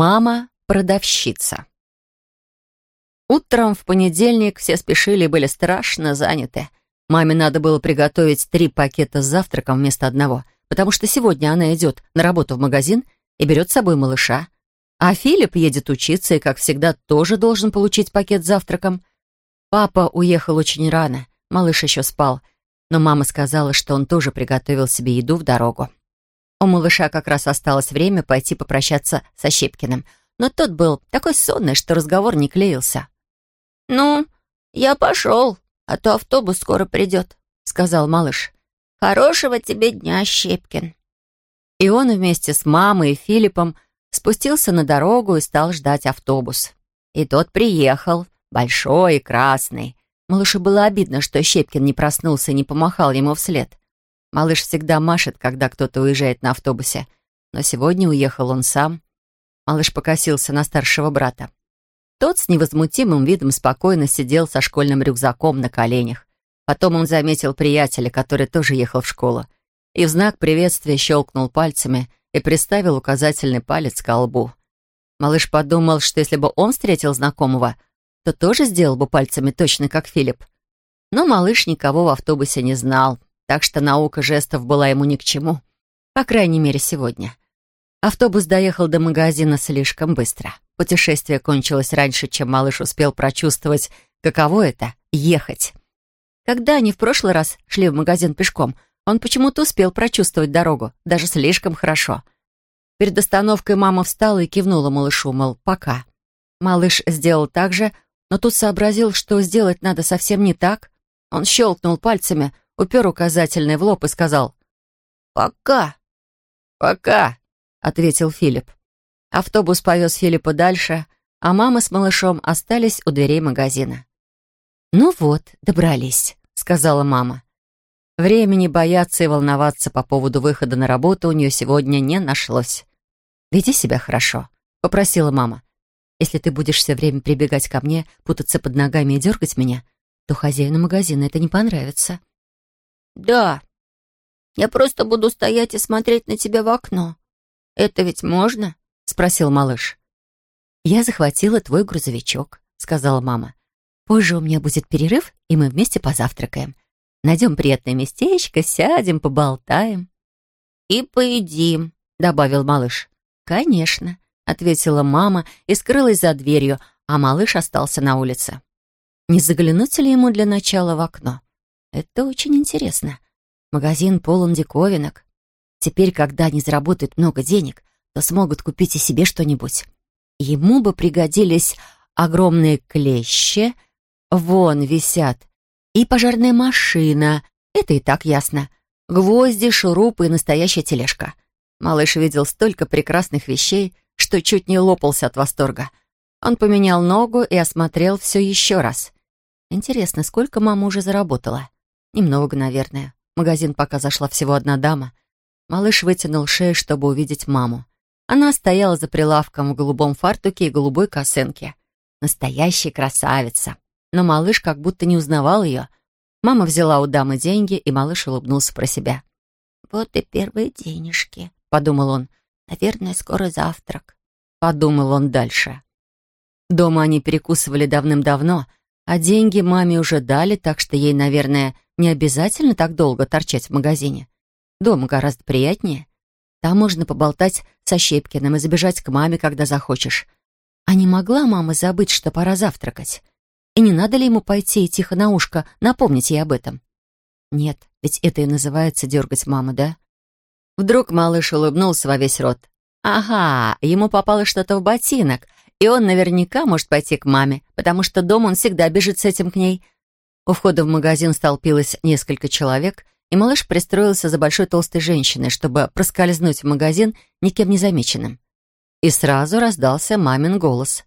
Мама-продавщица. Утром в понедельник все спешили и были страшно заняты. Маме надо было приготовить три пакета с завтраком вместо одного, потому что сегодня она идет на работу в магазин и берет с собой малыша. А Филипп едет учиться и, как всегда, тоже должен получить пакет с завтраком. Папа уехал очень рано, малыш еще спал, но мама сказала, что он тоже приготовил себе еду в дорогу. У малыша как раз осталось время пойти попрощаться со Щепкиным, но тот был такой сонный, что разговор не клеился. «Ну, я пошел, а то автобус скоро придет», — сказал малыш. «Хорошего тебе дня, Щепкин». И он вместе с мамой и Филиппом спустился на дорогу и стал ждать автобус. И тот приехал, большой и красный. Малышу было обидно, что Щепкин не проснулся и не помахал ему вслед. Малыш всегда машет, когда кто-то уезжает на автобусе. Но сегодня уехал он сам. Малыш покосился на старшего брата. Тот с невозмутимым видом спокойно сидел со школьным рюкзаком на коленях. Потом он заметил приятеля, который тоже ехал в школу, и в знак приветствия щелкнул пальцами и приставил указательный палец к лбу. Малыш подумал, что если бы он встретил знакомого, то тоже сделал бы пальцами точно как Филипп. Но малыш никого в автобусе не знал, так что наука жестов была ему ни к чему. По крайней мере, сегодня. Автобус доехал до магазина слишком быстро. Путешествие кончилось раньше, чем малыш успел прочувствовать, каково это — ехать. Когда они в прошлый раз шли в магазин пешком, он почему-то успел прочувствовать дорогу, даже слишком хорошо. Перед остановкой мама встала и кивнула малышу, мол, пока. Малыш сделал так же, но тут сообразил, что сделать надо совсем не так. Он щелкнул пальцами — упер указательный в лоб и сказал «Пока». «Пока», — ответил Филипп. Автобус повез Филиппа дальше, а мама с малышом остались у дверей магазина. «Ну вот, добрались», — сказала мама. Времени бояться и волноваться по поводу выхода на работу у нее сегодня не нашлось. «Веди себя хорошо», — попросила мама. «Если ты будешь все время прибегать ко мне, путаться под ногами и дергать меня, то хозяину магазина это не понравится». «Да. Я просто буду стоять и смотреть на тебя в окно. Это ведь можно?» — спросил малыш. «Я захватила твой грузовичок», — сказала мама. «Позже у меня будет перерыв, и мы вместе позавтракаем. Найдем приятное местечко, сядем, поболтаем». «И поедим», — добавил малыш. «Конечно», — ответила мама и скрылась за дверью, а малыш остался на улице. Не заглянуть ли ему для начала в окно? Это очень интересно. Магазин полон диковинок. Теперь, когда они заработают много денег, то смогут купить и себе что-нибудь. Ему бы пригодились огромные клещи, вон висят, и пожарная машина, это и так ясно, гвозди, шурупы и настоящая тележка. Малыш видел столько прекрасных вещей, что чуть не лопался от восторга. Он поменял ногу и осмотрел все еще раз. Интересно, сколько мама уже заработала? Немного, наверное. В магазин пока зашла всего одна дама. Малыш вытянул шею, чтобы увидеть маму. Она стояла за прилавком в голубом фартуке и голубой косынке. Настоящая красавица. Но малыш как будто не узнавал ее. Мама взяла у дамы деньги, и малыш улыбнулся про себя. «Вот и первые денежки», — подумал он. «Наверное, скоро завтрак», — подумал он дальше. Дома они перекусывали давным-давно, а деньги маме уже дали, так что ей, наверное, не обязательно так долго торчать в магазине. Дома гораздо приятнее. Там можно поболтать со Щепкиным и забежать к маме, когда захочешь. А не могла мама забыть, что пора завтракать? И не надо ли ему пойти и тихо на ушко напомнить ей об этом? Нет, ведь это и называется дергать маму, да? Вдруг малыш улыбнулся во весь рот. Ага, ему попало что-то в ботинок, и он наверняка может пойти к маме, потому что дома он всегда бежит с этим к ней — у входа в магазин столпилось несколько человек, и малыш пристроился за большой толстой женщиной, чтобы проскользнуть в магазин никем не замеченным. И сразу раздался мамин голос.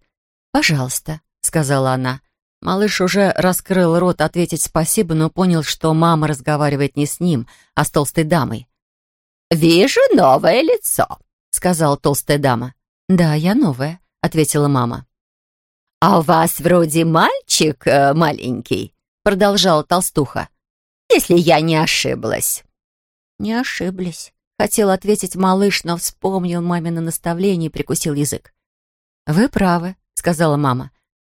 «Пожалуйста», — сказала она. Малыш уже раскрыл рот ответить спасибо, но понял, что мама разговаривает не с ним, а с толстой дамой. «Вижу новое лицо», — сказала толстая дама. «Да, я новая», — ответила мама. «А у вас вроде мальчик э, маленький», продолжала толстуха. «Если я не ошиблась». «Не ошиблись», — хотел ответить малыш, но вспомнил мамино наставление и прикусил язык. «Вы правы», — сказала мама.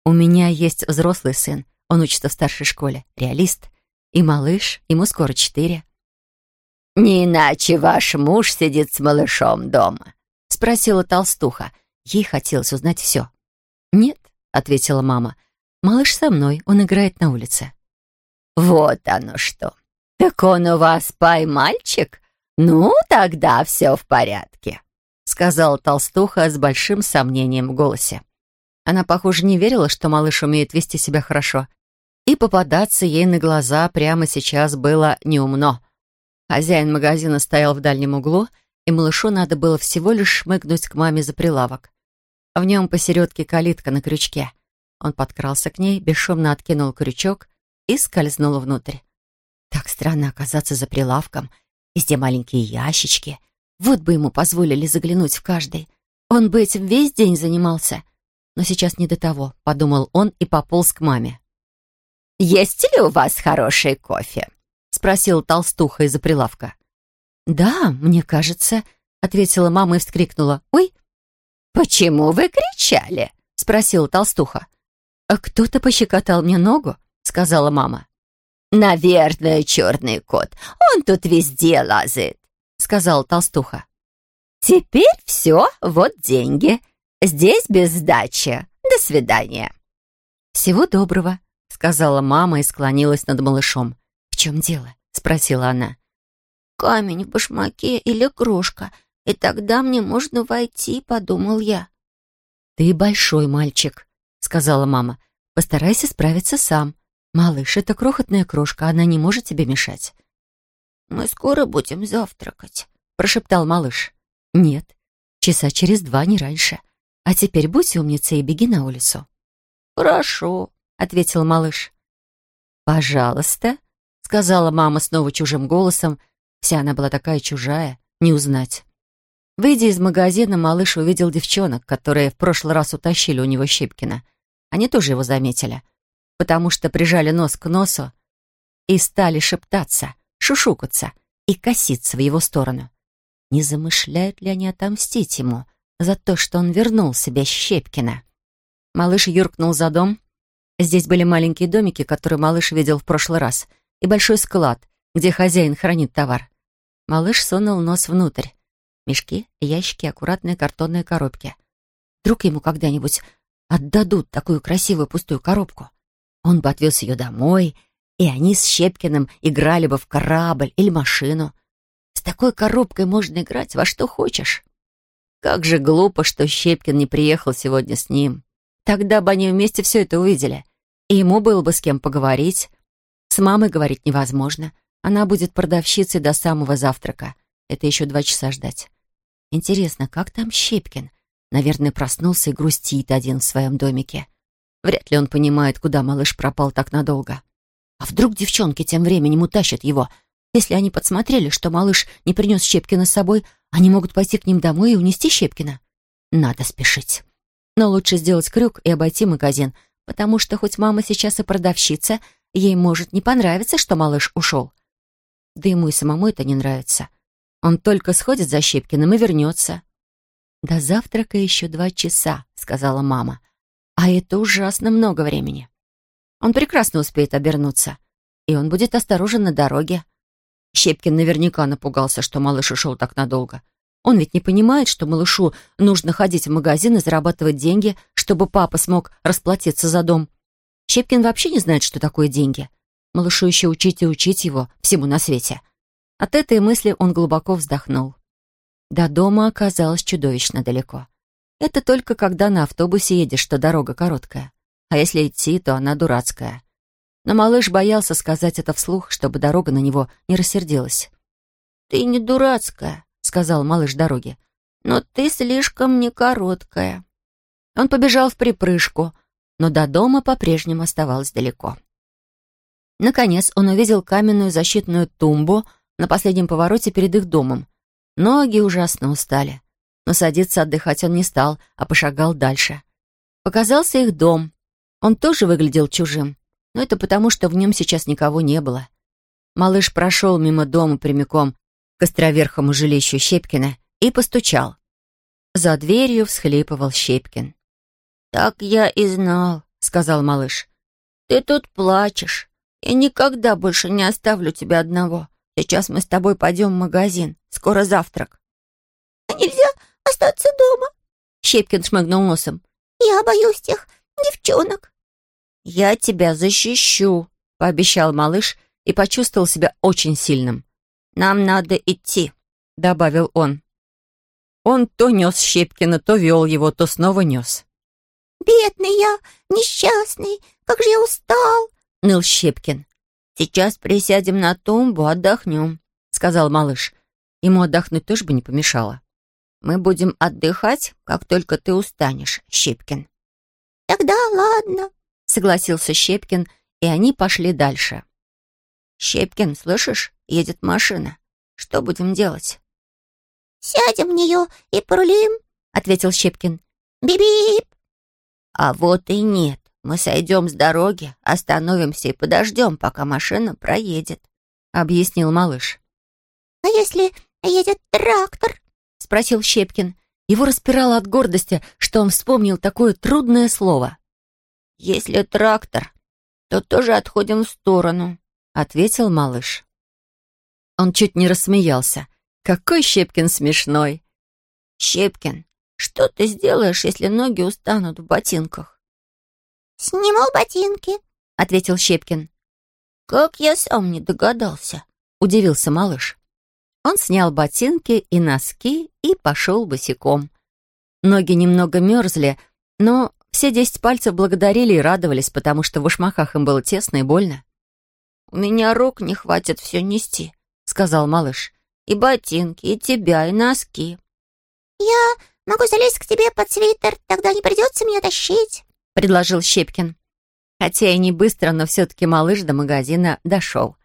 «У меня есть взрослый сын, он учится в старшей школе, реалист, и малыш, ему скоро четыре». «Не иначе ваш муж сидит с малышом дома?» — спросила толстуха. Ей хотелось узнать все. «Нет», — ответила мама, — «малыш со мной, он играет на улице». «Вот оно что! Так он у вас пай-мальчик? Ну, тогда все в порядке», — сказала толстуха с большим сомнением в голосе. Она, похоже, не верила, что малыш умеет вести себя хорошо. И попадаться ей на глаза прямо сейчас было неумно. Хозяин магазина стоял в дальнем углу, и малышу надо было всего лишь шмыгнуть к маме за прилавок. В нем посередке калитка на крючке. Он подкрался к ней, бесшумно откинул крючок и скользнул внутрь. Так странно оказаться за прилавком. Везде маленькие ящички. Вот бы ему позволили заглянуть в каждый. Он бы этим весь день занимался. Но сейчас не до того, подумал он и пополз к маме. «Есть ли у вас хороший кофе?» спросила толстуха из-за прилавка. «Да, мне кажется», — ответила мама и вскрикнула. «Ой!» «Почему вы кричали?» — спросила толстуха. «А кто-то пощекотал мне ногу», — сказала мама. «Наверное, черный кот. Он тут везде лазает», — сказала толстуха. «Теперь все, вот деньги. Здесь без сдачи. До свидания». «Всего доброго», — сказала мама и склонилась над малышом. «В чем дело?» — спросила она. «Камень в башмаке или крошка, и тогда мне можно войти», — подумал я. «Ты большой мальчик», — сказала мама. «Постарайся справиться сам. Малыш, это крохотная крошка, она не может тебе мешать». «Мы скоро будем завтракать», — прошептал малыш. «Нет, часа через два, не раньше. А теперь будь умницей и беги на улицу». «Хорошо», — ответил малыш. «Пожалуйста», сказала мама снова чужим голосом. Вся она была такая чужая, не узнать. Выйдя из магазина, малыш увидел девчонок, которые в прошлый раз утащили у него Щипкина. Они тоже его заметили, потому что прижали нос к носу и стали шептаться, шушукаться и коситься в его сторону. Не замышляют ли они отомстить ему за то, что он вернул себе Щепкина? Малыш юркнул за дом. Здесь были маленькие домики, которые малыш видел в прошлый раз — и большой склад, где хозяин хранит товар. Малыш сунул нос внутрь. Мешки, ящики, аккуратные картонные коробки. Вдруг ему когда-нибудь отдадут такую красивую пустую коробку. Он бы отвез ее домой, и они с Щепкиным играли бы в корабль или машину. С такой коробкой можно играть во что хочешь. Как же глупо, что Щепкин не приехал сегодня с ним. Тогда бы они вместе все это увидели, и ему было бы с кем поговорить, с мамой говорить невозможно. Она будет продавщицей до самого завтрака. Это еще два часа ждать. Интересно, как там Щепкин? Наверное, проснулся и грустит один в своем домике. Вряд ли он понимает, куда малыш пропал так надолго. А вдруг девчонки тем временем утащат его? Если они подсмотрели, что малыш не принес Щепкина с собой, они могут пойти к ним домой и унести Щепкина. Надо спешить. Но лучше сделать крюк и обойти магазин, потому что хоть мама сейчас и продавщица, Ей может не понравиться, что малыш ушел. Да ему и самому это не нравится. Он только сходит за Щепкиным и вернется. «До завтрака еще два часа», — сказала мама. «А это ужасно много времени. Он прекрасно успеет обернуться, и он будет осторожен на дороге». Щепкин наверняка напугался, что малыш ушел так надолго. Он ведь не понимает, что малышу нужно ходить в магазин и зарабатывать деньги, чтобы папа смог расплатиться за дом. Щепкин вообще не знает, что такое деньги. Малышу еще учить и учить его всему на свете. От этой мысли он глубоко вздохнул. До дома оказалось чудовищно далеко. Это только когда на автобусе едешь, что дорога короткая. А если идти, то она дурацкая. Но малыш боялся сказать это вслух, чтобы дорога на него не рассердилась. «Ты не дурацкая», — сказал малыш дороги. «Но ты слишком не короткая». Он побежал в припрыжку — но до дома по-прежнему оставалось далеко. Наконец он увидел каменную защитную тумбу на последнем повороте перед их домом. Ноги ужасно устали. Но садиться отдыхать он не стал, а пошагал дальше. Показался их дом. Он тоже выглядел чужим, но это потому, что в нем сейчас никого не было. Малыш прошел мимо дома прямиком к островерхому жилищу Щепкина и постучал. За дверью всхлипывал Щепкин. «Так я и знал», — сказал малыш. «Ты тут плачешь. Я никогда больше не оставлю тебя одного. Сейчас мы с тобой пойдем в магазин. Скоро завтрак». «А нельзя остаться дома?» Щепкин шмыгнул носом. «Я боюсь тех девчонок». «Я тебя защищу», — пообещал малыш и почувствовал себя очень сильным. «Нам надо идти», — добавил он. Он то нес Щепкина, то вел его, то снова нес. «Бедный я, несчастный, как же я устал!» — ныл Щепкин. «Сейчас присядем на тумбу, отдохнем», — сказал малыш. Ему отдохнуть тоже бы не помешало. «Мы будем отдыхать, как только ты устанешь, Щепкин». «Тогда ладно», — согласился Щепкин, и они пошли дальше. «Щепкин, слышишь, едет машина. Что будем делать?» «Сядем в нее и порулим», — ответил Щепкин. «Бип-бип». «А вот и нет. Мы сойдем с дороги, остановимся и подождем, пока машина проедет», — объяснил малыш. «А если едет трактор?» — спросил Щепкин. Его распирало от гордости, что он вспомнил такое трудное слово. «Если трактор, то тоже отходим в сторону», — ответил малыш. Он чуть не рассмеялся. «Какой Щепкин смешной!» «Щепкин, что ты сделаешь, если ноги устанут в ботинках?» «Сниму ботинки», — ответил Щепкин. «Как я сам не догадался», — удивился малыш. Он снял ботинки и носки и пошел босиком. Ноги немного мерзли, но все десять пальцев благодарили и радовались, потому что в башмаках им было тесно и больно. «У меня рук не хватит все нести», — сказал малыш. «И ботинки, и тебя, и носки». «Я могу залезть к тебе под свитер, тогда не придется меня тащить», — предложил Щепкин. Хотя и не быстро, но все-таки малыш до магазина дошел.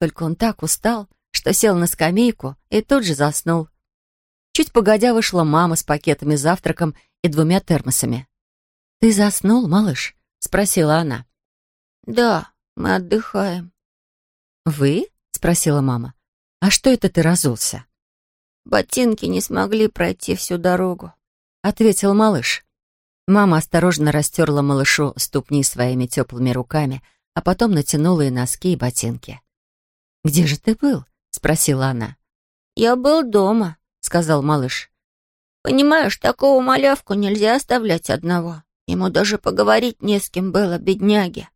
Только он так устал, что сел на скамейку и тут же заснул. Чуть погодя вышла мама с пакетами завтраком и двумя термосами. «Ты заснул, малыш?» — спросила она. «Да, мы отдыхаем». «Вы?» — спросила мама. «А что это ты разулся?» «Ботинки не смогли пройти всю дорогу», — ответил малыш. Мама осторожно растерла малышу ступни своими теплыми руками, а потом натянула и носки, и ботинки. «Где же ты был?» — спросила она. «Я был дома», — сказал малыш. «Понимаешь, такого малявку нельзя оставлять одного. Ему даже поговорить не с кем было, бедняги».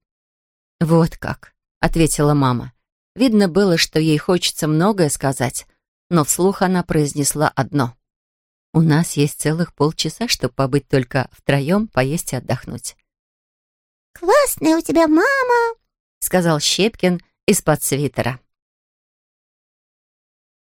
«Вот как», — ответила мама. Видно было, что ей хочется многое сказать, но вслух она произнесла одно. «У нас есть целых полчаса, чтобы побыть только втроем, поесть и отдохнуть». «Классная у тебя мама», — сказал Щепкин из-под свитера.